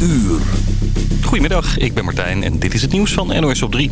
uur. Goedemiddag, ik ben Martijn en dit is het nieuws van NOS op 3.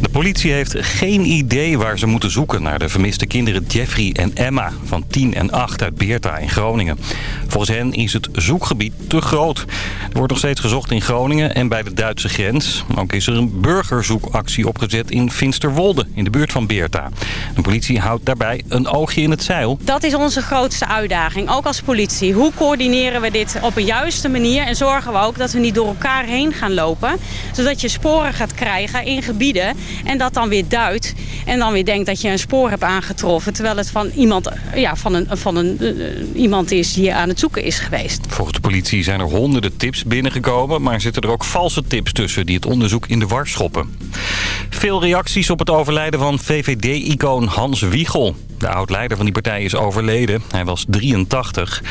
De politie heeft geen idee waar ze moeten zoeken naar de vermiste kinderen Jeffrey en Emma van 10 en 8 uit Beerta in Groningen. Volgens hen is het zoekgebied te groot. Er wordt nog steeds gezocht in Groningen en bij de Duitse grens. Ook is er een burgerzoekactie opgezet in Finsterwolde in de buurt van Beerta. De politie houdt daarbij een oogje in het zeil. Dat is onze grootste uitdaging, ook als politie. Hoe coördineren we dit op een juiste manier en zorgen we ook dat we niet door elkaar heen gaan lopen. Zodat je sporen gaat krijgen in gebieden en dat dan weer duidt. En dan weer denkt dat je een spoor hebt aangetroffen. Terwijl het van iemand, ja, van een, van een, uh, iemand is die aan het zoeken is geweest. Volgens de politie zijn er honderden tips binnengekomen. Maar zitten er ook valse tips tussen die het onderzoek in de war schoppen. Veel reacties op het overlijden van VVD-icoon Hans Wiegel. De oud-leider van die partij is overleden. Hij was 83.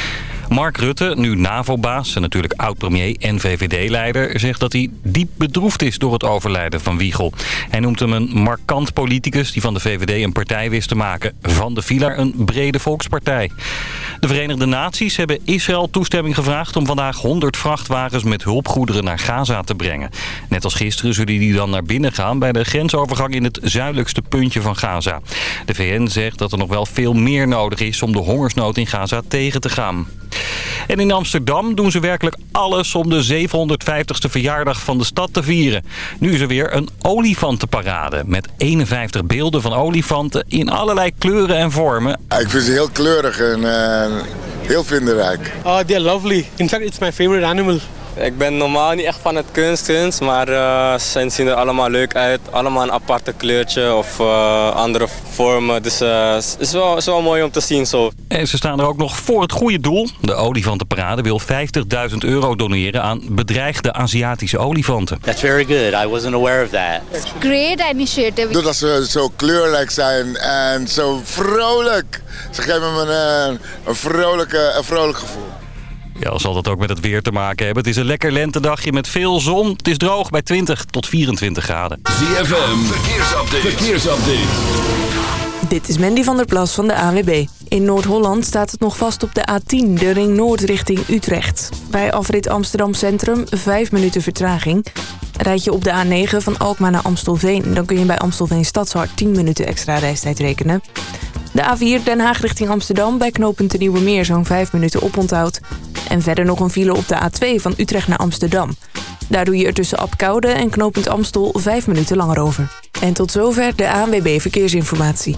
Mark Rutte, nu NAVO-baas en natuurlijk oud-premier en VVD-leider... zegt dat hij diep bedroefd is door het overlijden van Wiegel. Hij noemt hem een markant politicus die van de VVD een partij wist te maken... van de fila een brede volkspartij. De Verenigde Naties hebben Israël toestemming gevraagd... om vandaag 100 vrachtwagens met hulpgoederen naar Gaza te brengen. Net als gisteren zullen die dan naar binnen gaan... bij de grensovergang in het zuidelijkste puntje van Gaza. De VN zegt dat er nog wel veel meer nodig is... om de hongersnood in Gaza tegen te gaan. En in Amsterdam doen ze werkelijk alles om de 750ste verjaardag van de stad te vieren. Nu is er weer een olifantenparade met 51 beelden van olifanten in allerlei kleuren en vormen. Ik vind ze heel kleurig en uh, heel vindingrijk. Oh, they're lovely. In fact, it's my favorite animal. Ik ben normaal niet echt van het kunst, kunst maar uh, ze zien er allemaal leuk uit. Allemaal een aparte kleurtje of uh, andere vormen. Dus uh, het is wel, is wel mooi om te zien zo. En ze staan er ook nog voor het goede doel. De olifantenparade wil 50.000 euro doneren aan bedreigde Aziatische olifanten. That's very good. I wasn't aware of that. It's great initiative. Doordat ze zo kleurrijk zijn en zo vrolijk. Ze geven me een, een, vrolijke, een vrolijk gevoel. Ja, zal dat ook met het weer te maken hebben. Het is een lekker lentedagje met veel zon. Het is droog bij 20 tot 24 graden. ZFM, verkeersupdate. verkeersupdate. Dit is Mandy van der Plas van de AWB. In Noord-Holland staat het nog vast op de A10, de ring noord richting Utrecht. Bij afrit Amsterdam Centrum 5 minuten vertraging. Rijd je op de A9 van Alkmaar naar Amstelveen... dan kun je bij Amstelveen Stadshart 10 minuten extra reistijd rekenen. De A4 Den Haag richting Amsterdam bij knooppunt Nieuwe Meer zo'n 5 minuten oponthoud. En verder nog een file op de A2 van Utrecht naar Amsterdam. Daar doe je er tussen Apkoude en knooppunt Amstel 5 minuten langer over. En tot zover de ANWB Verkeersinformatie.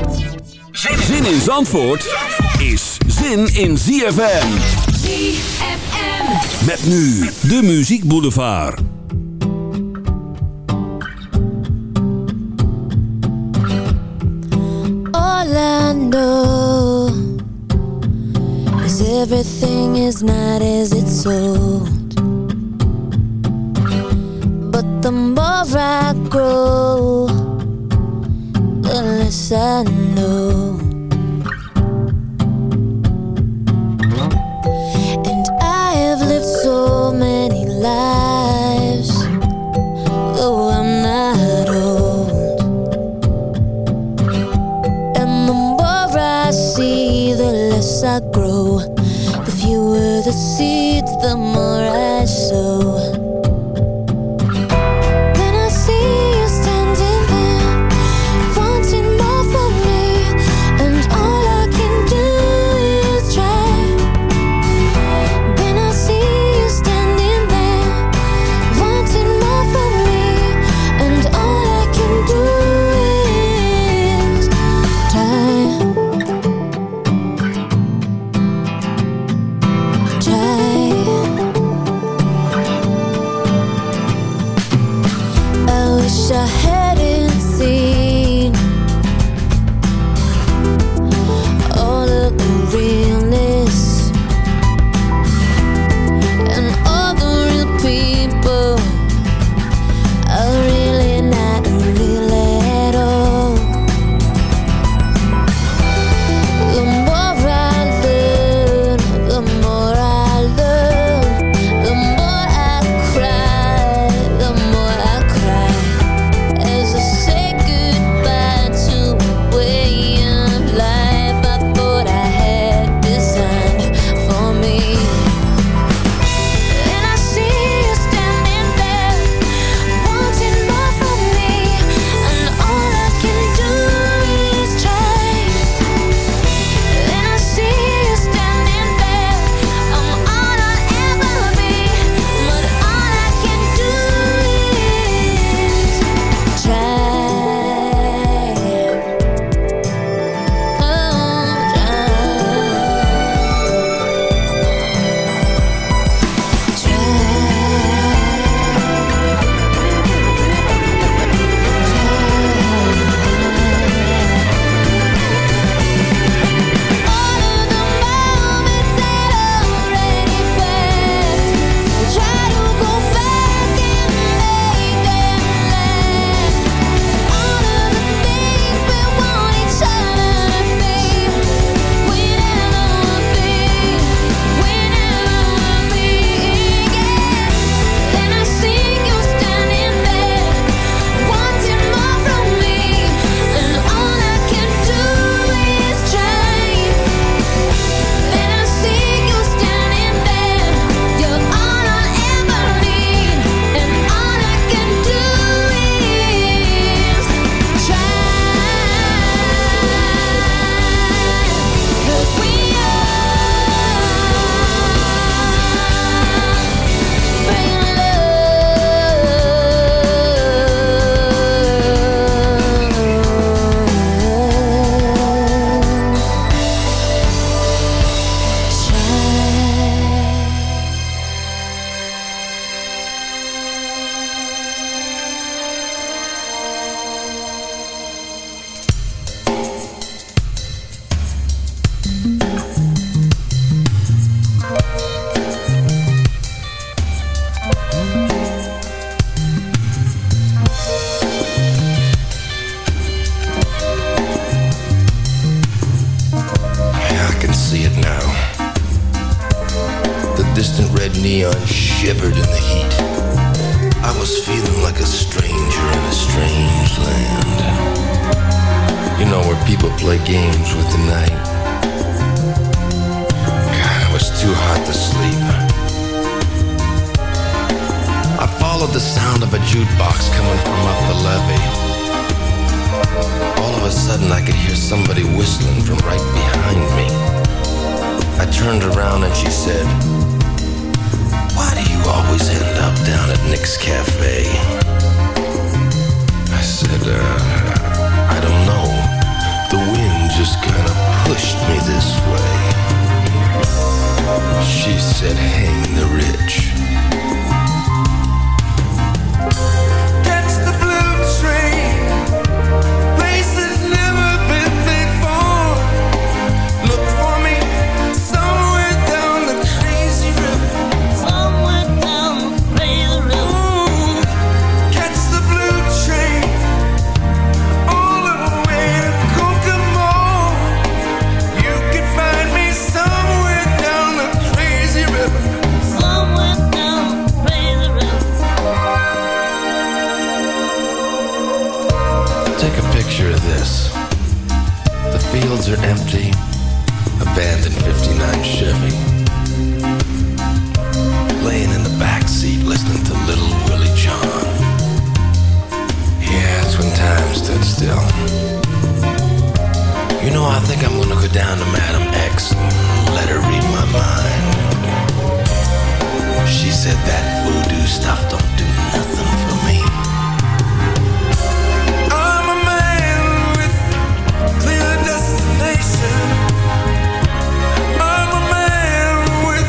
Zin in Zandvoort is zin in ZFM. ZFM. Met nu de Muziek Boulevard. All I know is everything is not as it's sold. But the more I grow, the less I know. You know, I think I'm gonna go down to Madam X and let her read my mind. She said that voodoo stuff don't do nothing for me. I'm a man with clear destination. I'm a man with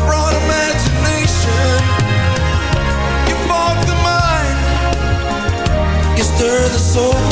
broad imagination. You fog the mind, you stir the soul.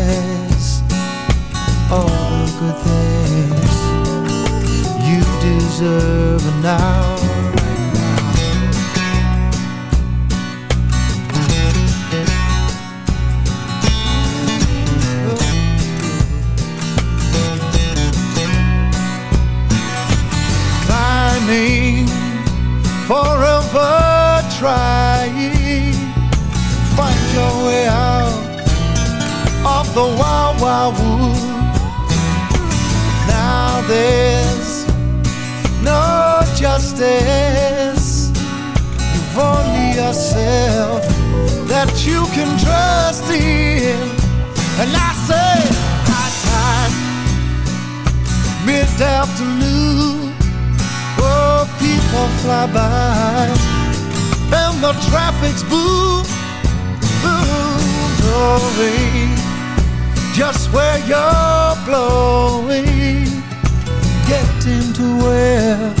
deserve an hour forever trying find your way out of the wild wild wood now there this. You've only yourself that you can trust in. And I say, high time, mid afternoon. Oh, people fly by, and the traffic's boom, boom, blowing. Just where you're blowing, getting to where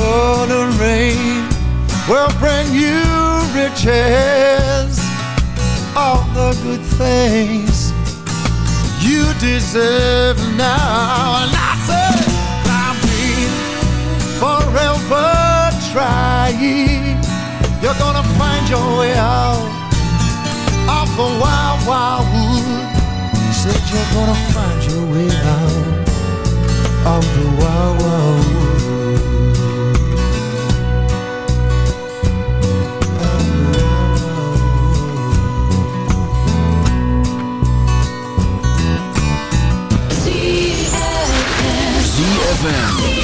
gonna rain will bring you riches, all the good things you deserve now. And I say, I've been forever trying. You're gonna find your way out of the wild, wild wood. Said you're gonna find your way out of the wild, wild wood. ZFM.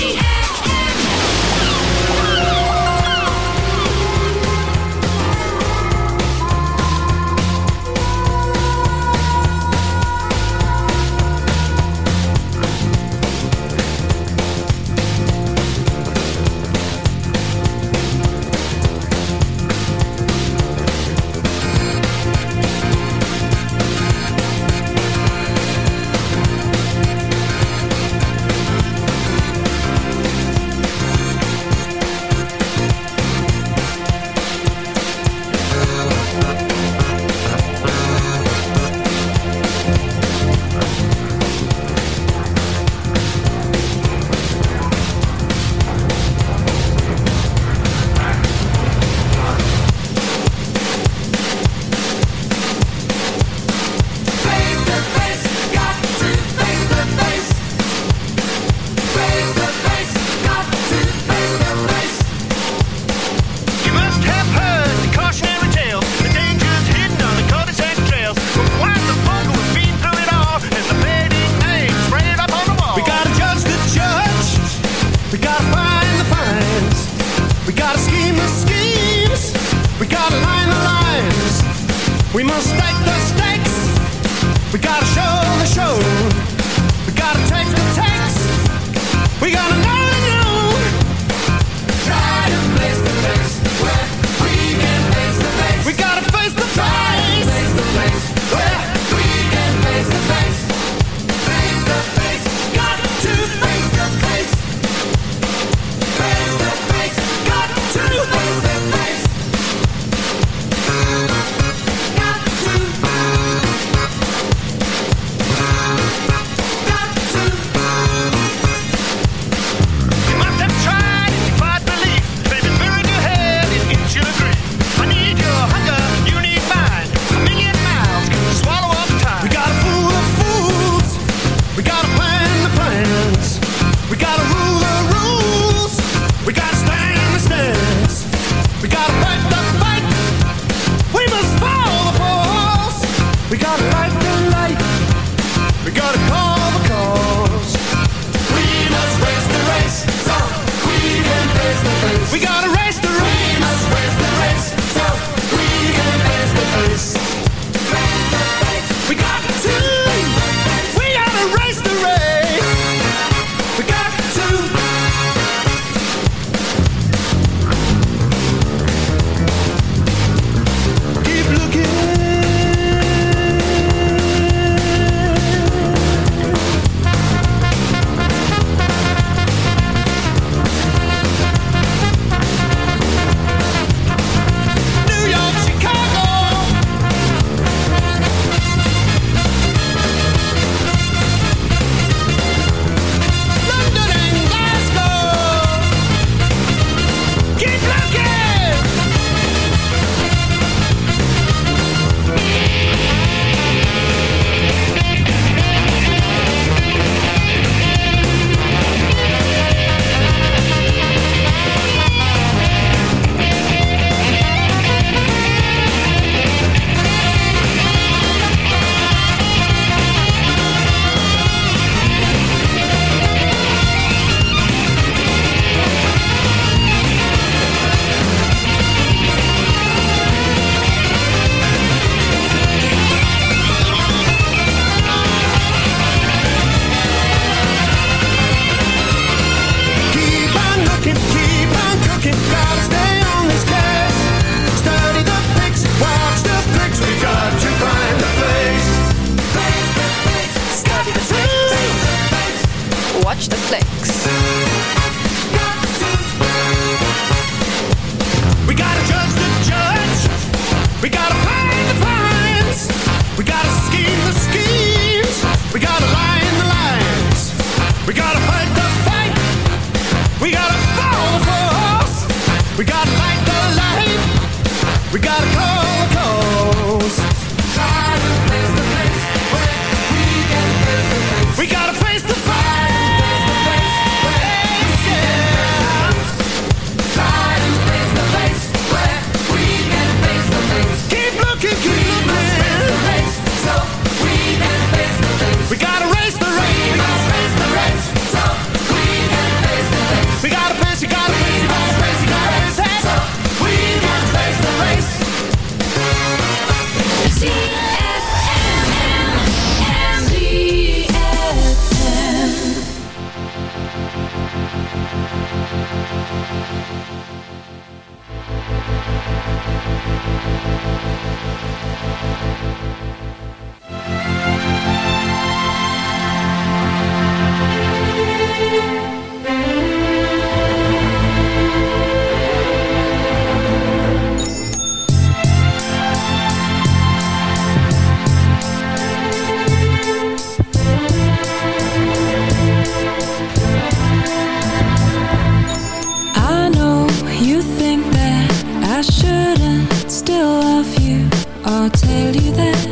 I shouldn't still love you I'll tell you that.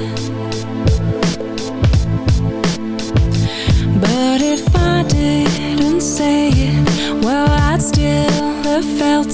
But if I didn't say it Well, I'd still have felt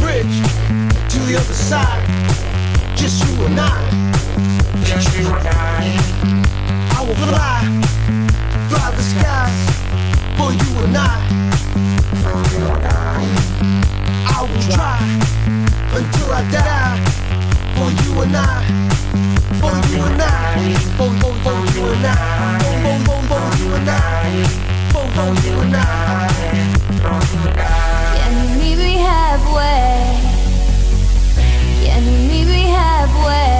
Bridge to the other side. Just you and I. Just you and I. I will fly, fly the skies for you and I. For you and I. I will try until I die for you and I. For you and I. For, for, for you and I. For, for, for, for you and I. For, for you and I. For you and I. Can you meet me halfway? Can you meet me halfway?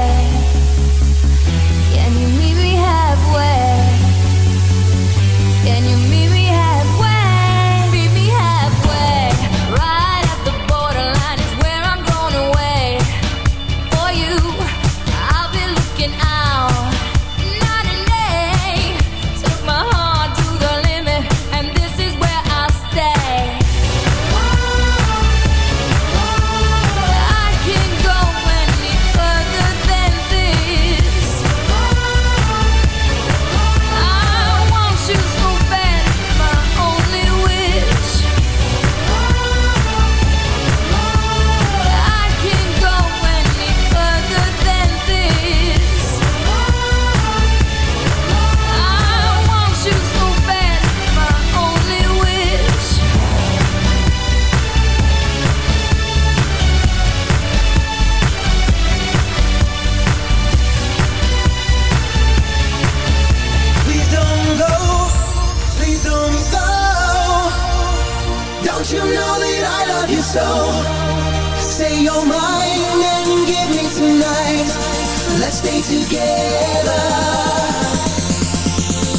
Together.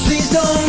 Please don't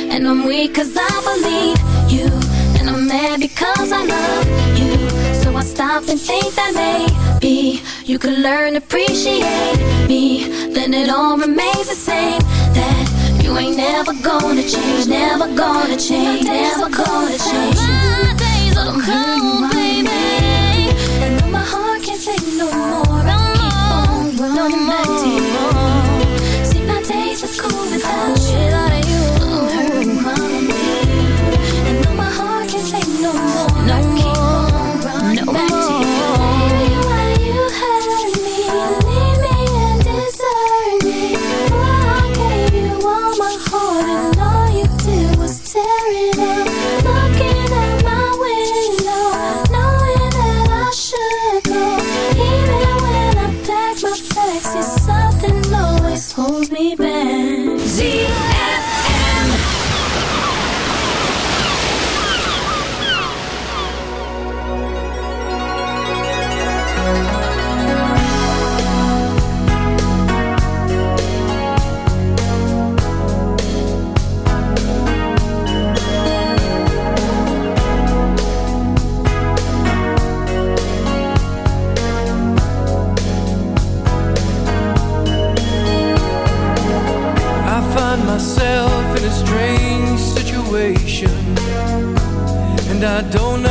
And I'm weak cause I believe you. And I'm mad because I love you. So I stop and think that maybe You could learn to appreciate me. Then it all remains the same That you ain't never gonna change Never gonna change Never gonna change. My days are cold, baby. And though my heart can't take no more I keep on running back to you. See my days are cold without you. I don't know